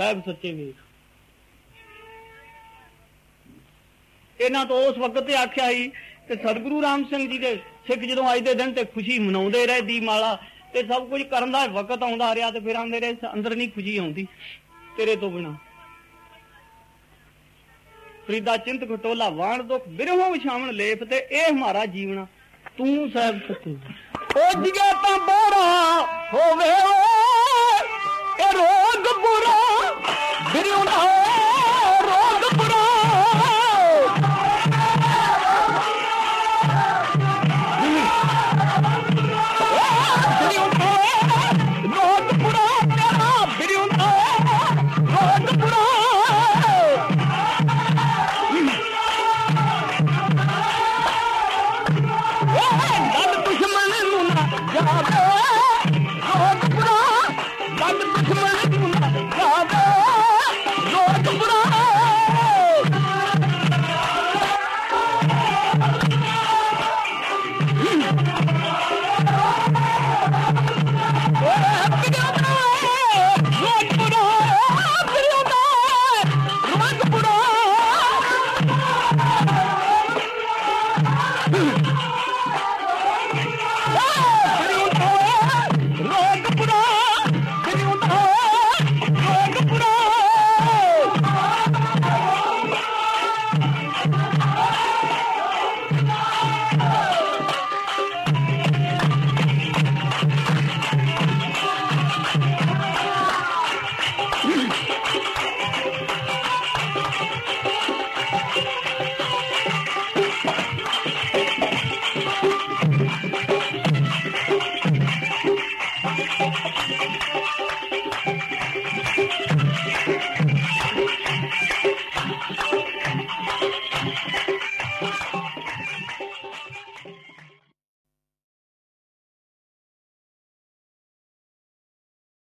ਸਾਹਿਬ ਸੱਚੇ ਵੇਖ ਇਹਨਾਂ ਤੋਂ ਉਸ ਵਕਤ ਤੇ ਆਖਿਆ ਸੀ ਤੇ ਸਤਿਗੁਰੂ ਰਾਮ ਸਿੰਘ ਜੀ ਦੇ ਸਿੱਖ ਜਦੋਂ ਅੱਜ ਦੇ ਦਿਨ ਤੇ ਖੁਸ਼ੀ ਮਨਾਉਂਦੇ ਰਹੇ ਦੀਪਮਾਲਾ ਤੇ ਸਭ ਕੁਝ ਕਰਨ ਦਾ ਵਕਤ ਆਉਂਦਾ ਰਿਹਾ ਤੇ ਫਿਰ ਆਂਦੇ ਰਹੇ, ਅੰਦਰ ਨਹੀਂ ਖੁਸ਼ੀ ਆਉਂਦੀ ਤੇਰੇ ਤੋਂ ਬਿਨਾ। ਫਰੀਦਾ ਚਿੰਤ ਘਟੋਲਾ ਵਾਣ ਦੁਖ, ਬਿਰਹੋਂ ਵਿਛਾਵਣ ਲੇਪ ਤੇ ਇਹ ਹਮਾਰਾ ਜੀਵਨਾ ਤੂੰ ਸਾਹਿਬ ਸੱਚੇ ਉਹ ਜਿਗਾ ਤਾਂ ਬੋੜਾ ਹੋਵੇ ਓਏ I'm Thank you.